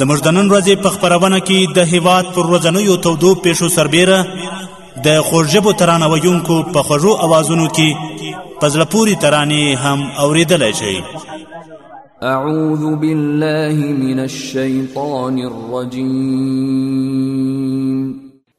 زموږ د نن ورځې په خبرونه کې د هیواد پر ورځنیو تودو پیښو سربیره د خوږژبو ترانه ویونکو په خوږو اوازونو کې په زړه پورې ترانې هم اوریدلی شئ اعوذ بالله من الشیطان الرجیم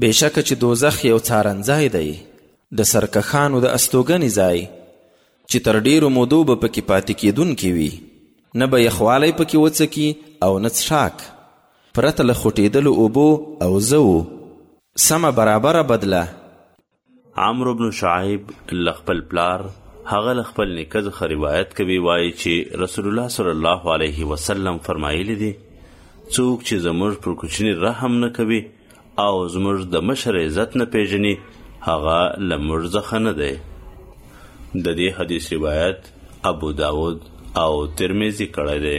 بېشکه چې دوزخ یو څارنځای دی د سرکښانو د استوګنې ځای چې تر ډیرو مودو به پکې پاتې کېدونکي وي نه به یخوالی پکې وڅکي او نه څښاک پرته له خوټېدلو اوبو او زوو سمه برابره بدله عمرو بن شعیب له خپل پلار هغه له خپل نیکه څخه روایت کوي وایي چې رسول الله صلی الله علیه وسلم فرمایلی دی څوک چې زموږ پر کوچني رحم نه کوي او زموږ د مشر عزت نه پیژني هغه له موږ څخه نه دی د دې حدیث روایت ابو داود او ترمذی کړی دی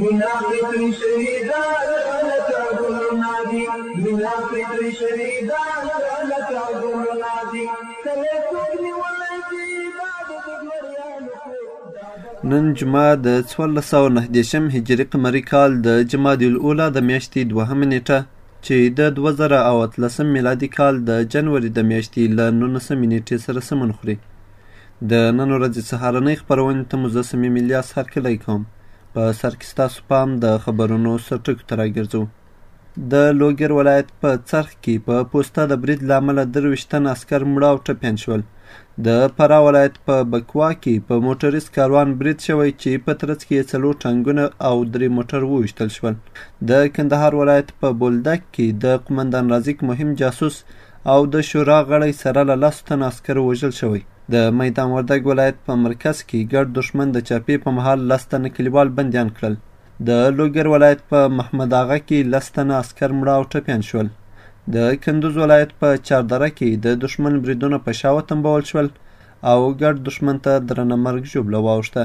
مینا فطری شهیدان غلطا ګلونا دی مینا فطری شهیدان غلطا ګلونا دی کله څوک نیولای دی دا د دګمریانو نن جمعه د 1409 هجری قمری کال د جمادی الاولا د میاشتې دوهمه نیټه چې د 2013 میلادي کال د جنوري د میاشتې له 19 نیټې سره سمون خوري د نن ورځې سهارنۍ خپرونې ته مو زه صمیم الیاس هرکلی کوم په سر کې ستاسو پام د خبرونو سرټکو ته راګرځو د لوګر ولایت په څرخ کې په پوسته د برید له امله درویشت تن عسکر مړه او ټپیان شول د فراه ولایت په بکوا کې په موټریس کاروان برید شوی چې په ترڅ کې یې څلور ټانګونه او درې موټر وویشتل شول د کندهار ولایت په بولدک کې د قومندان رازق مهم جاسوس او د شورا غړی سره له لسو تنو عسکرو وژل شوی. د میدان وردګ ولایت په مرکز کې ګډ دښمن د چاپې په مهال لس تنه کلیوال بندیان کړل. د لوګر ولایت په محمد آغا کې لس تنه عسکر مړه او ټپیان شول. د کندوز ولایت په چاردره کې د دښمن بریدونه په شا وتمبول شول او ګډ دښمن ته درنه مرګ ژوبله واوښته.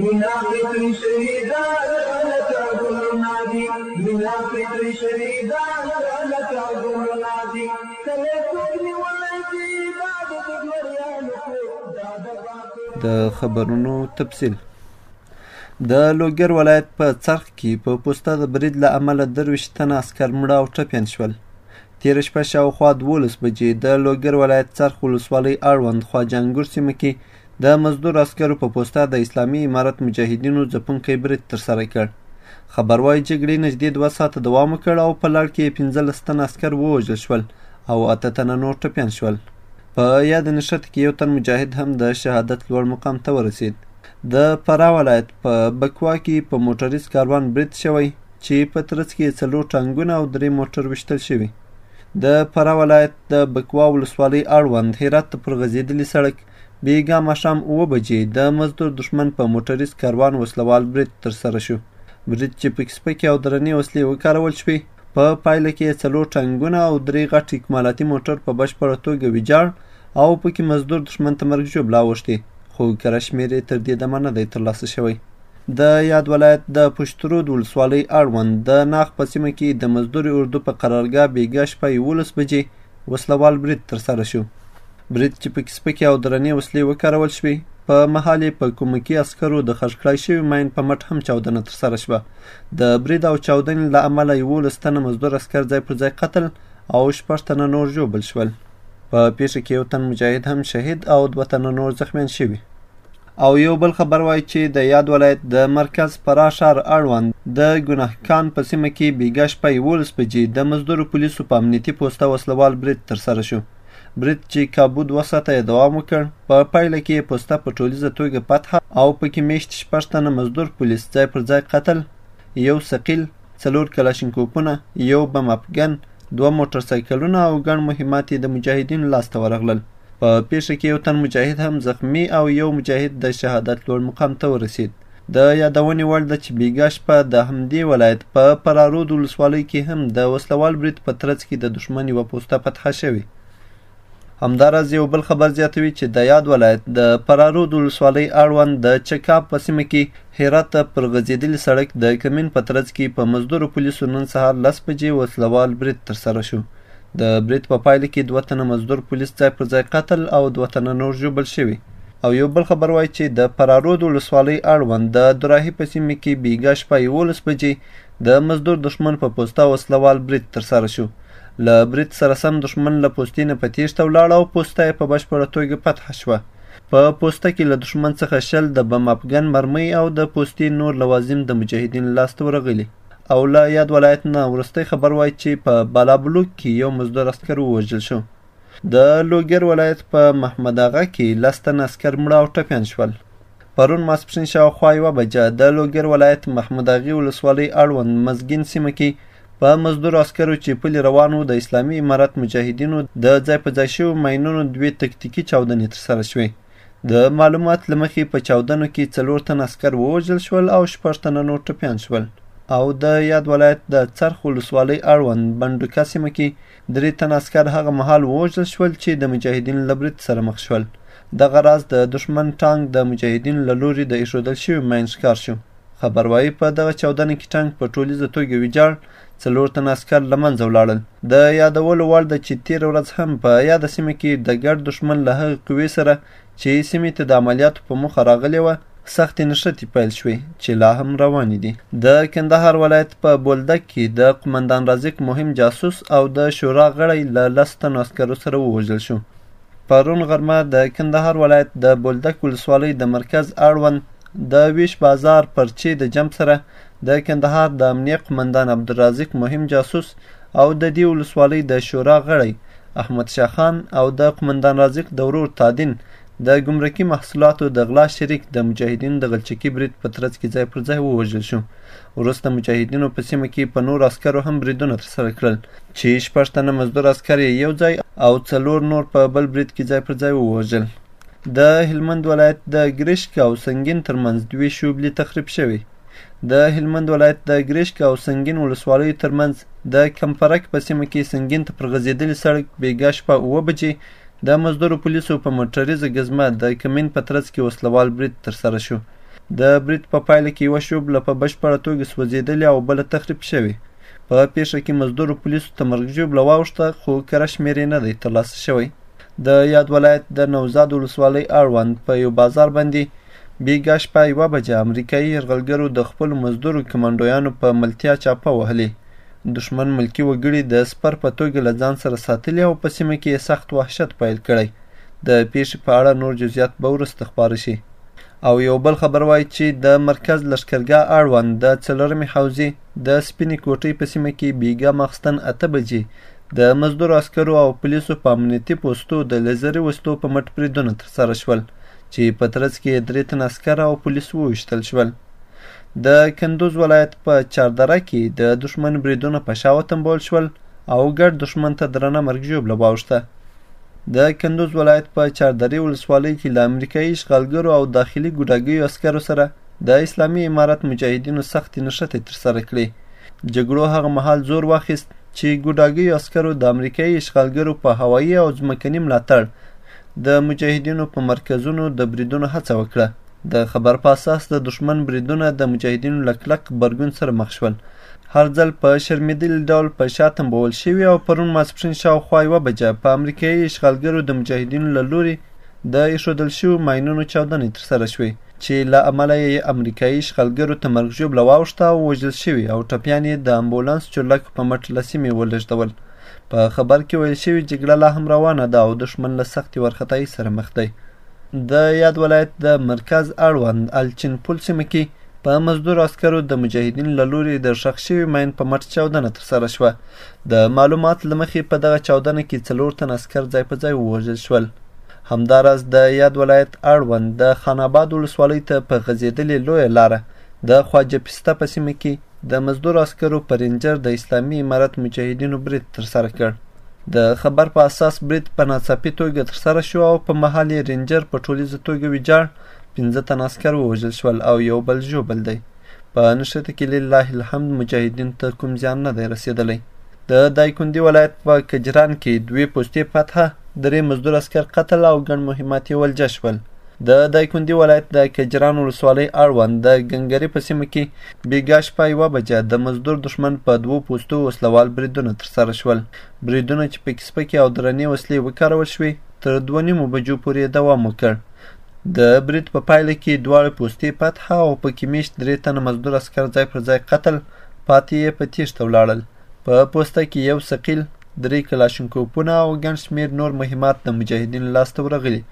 مینا فکري شهیدان لکه ګلونه دي مینا فکري شهیدان لکه ګلونه دي کله څوک نیولی دي دا د دګمریانو کور دا د باطل د خبرونو تفصیل د لوګر ولایت په څرخ کې په پوسته د برید له امله درویشت تنه عسکر مړه او ټپیان شول تېره شپه شاوخوا دولس بجې د لوګر ولایت څرخ ولسوالۍ اړوند خواجه انګور سیمه کې د مزدور عسکرو په پوسته د اسلامي امارت مجاهدینو ځپونکی برید ترسره کړ. خبر وايي، جګړې نږدې دوه ساعته دوام وکړ او په لړ کې یې پنځلس تنه عسکر ووژل شول او اته تنه نور ټپیان شول. په یاده نښته کې یو تن مجاهد هم د شهادت لوړ مقام ته ورسید. د فراه ولایت په بکوا کې په موټریز کاروان برید شوی چې په ترڅ کې یې څلور ټانګونه او درې موټر ویشتل شوي. د فراه ولایت د بکوا ولسوالۍ اړوند هرات ته پر غځېدلي سړک بیګا ماښام اوه بجې د مزدور دښمن په موټریز کاروان وسلوال برید ترسره شو برید چې پکې سپکې او درنې وسلې وکارول شوې په پایله کې یې څلور ټانګونه او درې غټ اکمالاتي موټر په بشپړه توګه ویجاړ او پکې مزدور دښمن ته مرګ ژوبله اوښتې خو کره شمېر یې تر دې دمه نه دی ترلاسه شوی د یاد ولایت د پشترود ولسوالۍ اړوند د ناخ په سیمه کې د مزدور اردو په قرارګاه بیګا شپه یولس بجې وسله وال برید ترسره شو برید چې پکې سپکې او درنې وسلې وکارول شوې په مهال یې په کومکي عسکرو د خښ کړای شوي ماین په مټ هم چاودنه ترسره شوه د برید او چاودنې له امله یولس تنه مزدور عسکر ځای پر ځای قتل او شپږ تنه نور ژوبل شول په پیښه کې یو تن مجاهد هم شهید او دوه تنه نور زخمیان شوي او یو بل خبر وایي چې د یاد ولایت د مرکز فراه ښار اړوند د ګناهکان په سیمه کې بیګا شپه یولس بجې د مزدورو پولیسو په امنیتي پوسته وسلوال برید ترسره شو برید چې کابو دوه ساعته یې دوام وکړ په پایله کې یې پوسته په ټولیزه توګه فتح او پکې میشت شپږ تنه مزدور پولیس ځای پر ځای قتل یو ثقیل څلور کلاشینکوپونه یو بم افغن دوه موټر سایکلونه او ګڼ مهمات یې د مجاهدینو لاسته ورغلل په پیښه کې یو تن مجاهد هم زخمی او یو مجاهد د شهادت لوړ مقام ته ورسید د یادونې وړ ده چې بیګا شپه د همدې ولایت په پرارود ولسوالۍ کې هم د وسلوال برید په ترڅ کې د دښمن یوه پوسته فتحه شوې همداراز یو بل خبر زیاتوي چې د یاد ولایت د پرارود ولسوالۍ اړوند د چکاب په سیمه کې هرات ته پر غځېدلي سړک د کمین په ترڅ کې په مزدورو پولیسو نن سهار لس بجې وسلوال برید ترسره شو د برید په پایله کې دوه تنه مزدور پولیس ځای پر ځای قتل او دوه تنه نور ژوبل شوي او یو بل خبر وایي چې د پرارود ولسوالۍ اړوند د دراهي په سیمه کې بیګا شپه یولس بجې د مزدور دښمن په پوسته وسلوال برید ترسره شو له برید سره سم دښمن له پوستې نه په تیښته ولاړ او پوسته یې په بشپړه توګه فتح شوه په پوسته کې له دښمن څخه شل د بم افغن مرمۍ او د پوستې نور لوازم د مجاهدین لاسته ورغلي او له یاد ولایت نه وروستی خبر وای چې په بالابلوک کې یو مزدور عسکر ووژل شو د لوګر ولایت په محمد اغا کې لس تنه عسکر مړه او ټپیان شول پرون ماسپښین شاوخوا یوه بجه د لوګر ولایت محمود اغي ولسوالۍ اړوند مزګین سیمه کې په مزدور عسکرو چې پلي روان وو د اسلامي امارت مجاهدینو د ځای په ځای شوو ماینونو دوې تکتیکي چاودنې ترسره شوې د معلومات لمخې په چاودنو کې څلور تن عسکر ووژل شول او شپږ تنه نور ټپیان شول او د یاد ولایت د څرخ ولسوالۍ اړوند بنډوکه سیمه کې درې تن عسکر هغه مهال ووژل شول چې د مجاهدینو له برید سره مخ شول دغه راز د دښمن ټانک د مجاهدینو له لوري د ایښودل شوي ماین ښکار شو خبروایي په دغه چاودنه کې ټانک په ټولیزه توګه ویجاړ څلور تن عسکر له منځه ولاړل د یادولو وړ ده چې تیر ورځ هم په یاده سیمه کې د ګډ دښمن له هغې قوې سره چې سیمې ته د عملیاتو په موخه راغلې وه سختې نښتې پیل شوې چې لا هم روانې دي د کندهار ولایت په بولدک کې د قمندان رازق مهم جاسوس او د شورا غړی له لس تنو عسکرو سره ووژل شو پرون غرمه د کندهار ولایت د بولدک ولسوالۍ د مرکز اړوند د ویش بازار پر چي د جمپ سره د کندهار د امنیه قومندان عبدالرازق مهم جاسوس او د دې ولسوالۍ د شورا غړی احمد شاه خان او د قومندان رازق د ورور تادین د ګمرکي محصولاتو د غلا شریک د مجاهدینو د غلچکي برید په ترڅ کې ځای پر ځای ووژل شو وروسته مجاهدینو په سیمه کې په نور عسکرو هم بریدونه ترسره کړل چې شپږ تنه مزدور عسکر یې یو ځای او څلور نور په بل برید کې ځای پر ځای ووژل د هلمند ولایت د ګرشک او سنګین ترمنځ دوې شوبلې تخریب شوې د هلمند ولایت د ګرشک او سنګین ولسوالیو ترمنځ د کمپرک په سیمه کې سنګین ته پر غځېدلي سړک بېګا شپه اووه بجې د مزدورو پولیسو په موټریزه ګزمه د کمین په ترڅ کې وسلوال برید ترسره شو د برید په پایله کې یوه شوبله په بشپړه توګه سوځېدلې او بله تخریب شوې په پیښه کې مزدورو پولیسو ته مرګ ژوبله واوښته خو کره شمېر یې نه دی ترلاسه شوی د یاد ولایت د نوزاد ولسوالۍ اړوند په یو بازار باندې بیګا شپه یوه بجه امریکایي یرغلګرو د خپلو مزدورو کمانډویانو په ملتیا چاپه وهلې دښمن ملکي وګړي د سپر په توګه له ځان سره ساتلي او په سیمه کې یې سخت وحشت پیل کړی د پیښې په اړه نور جزئیات به وروسته خپاره شي او یو بل خبر وایي چې د مرکز لښکرګاه اړوند د څلورمې حوزې د سپینې کوټۍ په سیمه کې بیګا ماخستن اته بجې د مزدور عسکرو او پولیسو په امنیتي پوستو د لیزري وسلو په مټ بریدونه ترسره شول چې په ترڅ کې یې درې تن عسکر او پولیس وویشتل شول د کندوز ولایت په چاردره کې د دښمن بریدونه په شا وتمبول شول او ګډ دښمن ته درنه مرګ ژوبله واوښته د کندوز ولایت په چاردرې ولسوالۍ کې له امریکایي اشغالګرو او داخلي ګوډاګیو عسکرو سره د اسلامي امارت مجاهدینو سختې نښتې ترسره کړې جګړو هغه مهال زور واخیست چې ګوډاګیو عسکرو د امریکایي اشغالګرو په هوایي او ځمکني ملاتړ د مجاهدینو په مرکزونو د بریدونو هڅه وکړه د خبر په اساس د دښمن بریدونه د مجاهدینو له کلک غبرګون سره مخ شول هر ځل په شرمېدلي ډول په شا تمبول شوي او پرون ماسپښین شاوخوا یوه بجه په امریکایي اشغالګرو د مجاهدینو له لوري د ایښودل شویو ماینونو چاودنې ترسره شوې چې له امله یې امریکایي شخلګرو ته مرګ ژوبله واوښته او وژل شوي او ټپیان یې د امبولانس چورلک په مټ له سیمې ولېږدول په خبر کې ویل شوي جګړه لا هم روانه ده او دښمن له سختې وارخطایي سره مخ دی د یاد ولایت د مرکز اړوند الچین پل سیمه کې په مزدور عسکرو د مجاهدین له لوري د ښخ شوي ماین په مټ چاودنه ترسره شوه د معلومات له مخې په دغه چاودنه کې څلور تن عسکر ځای په ځای ووژل شول همداراز د یاد ولایت اړوند د خاناباد ولسوالۍ ته په غځېدلې لویه لاره د خواجه پسته په سیمه کې د مزدور عسکرو په رینجر د اسلامي امارت مجاهدینو برید ترسره کړ د خبر په اساس برید په ناڅاپي توګه ترسره شو او په مهال یې رینجر په ټولیزه توګه ویجاړ پنځه تن عسکر ووژل شول او یو بل ژوبل دی په نښته کې لله الحمد مجاهدین ته کوم زیان نه دی رسېدلی د دایکندي ولایت په کجران کې دوې پوستې فتحه درې مزدور اسکر قتل او ګڼ مهمات یې ولجه شول د دایکندي ولایت د کجران ولسوالۍ اړوند د ګنګري په سیمه کې بیګا شپه یوه بجه د مزدور دښمن په دوو پوستو وسلوال بریدونه ترسره شول بریدونه چې پکې سپکې او درنې وسلې وکارول شوې تر دوه نیمو بجو پورې دوام وکړ د برید په پایله کې دواړه پوستې پتحه او په کې میشت درې تنه مزدور عسکر ځای پر ځای قتل پاتې یې په تیښته ولاړل په پوسته کې یو ثقیل درې کلاشینکوپونه او ګڼ شمېر نور مهمات د مجاهدینو لاسته ورغلي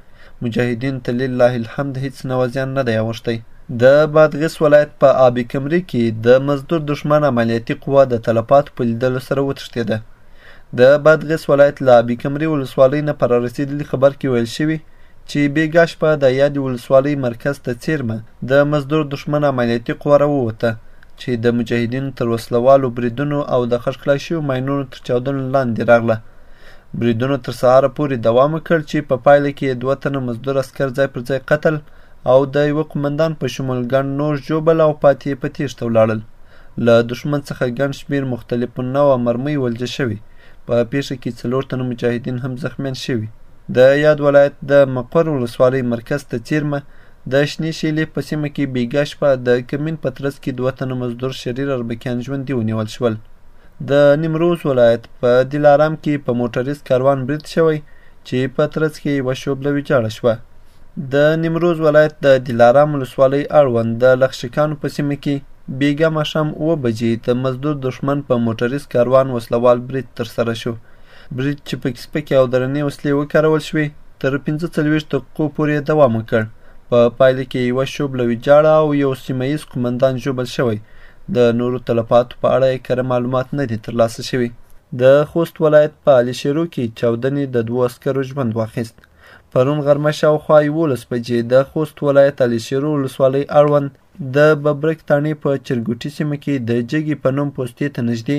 مجاهدین ته لله الحمد هیڅ نوازیان نه دی اوښتی د بادغیس ولایت په آب کمري کې د مزدور دښمن عملیاتي قوه د تلفاتو په لیدلو سره وتښتېده د بادغیس ولایت له آب کمري ولسوالۍ نه پر رسېدلي خبر کې ویل شوي چې بیګا شپه د یادې ولسوالۍ مرکز ته څیرمه د مزدور دښمن عملیاتي قوه راووته چې د مجاهدینو تر وسلوالو بریدونو او د خښکلای شویو ماینونو تر چاودنو لاندې راغله بریدونو تر سهاره پورې دوام وکړ چې په پایله کې یې دوه تنه مزدور اسکر ځای پر ځای قتل او د یوه قومندان په شمول ګڼ نور ژوبل او پاتې یې په تیښته ولاړل له دښمن څخه ګڼ شمیر مختلف النوع مرمۍ ولجه شوې په پیښه کې څلور تنه مجاهدین هم زخمیان شوي د یاد ولایت د مقر ولسوالۍ مرکز ته څیرمه د شنې شیلې په سیمه کې بیګا شپه د کمین په ترڅ کې دوه تنه مزدور شریر اربکیان ژوندي ونیول شول د نیمروز ولایت په دلارام کې په موټریز کاروان برید شوی چې په ترڅ کې یوه شوبله ویجاړه شوه د نیمروز ولایت د دلارام ولسوالۍ اړوند د لخشکانو په سیمه کې بیګا ماښام اوه بجې د مزدور دښمن په موټریز کاروان وسلوال برید ترسره شو برید چې پکې سپکې او درنې وسلې وکارول شوې تر پنځه څلوېښت دقیقو پورې دوام وکړ په پایله کې یوه شوبله ویجاړه او یو سیمه ییز قومندان ژوبل شوی د نورو تلفاتو په اړه یې کره معلومات نه دي ترلاسه شوي د خوست ولایت په علي شیرو کې چاودنې د دوو عسکرو ژوند واخیست پرون غرمه شاوخوا یولس بجې د خوست ولایت علي شیرو ولسوالۍ اړوند د ببرک تاڼې په چرګوټي سیمه کې د جګي په نوم پوستې ته نږدې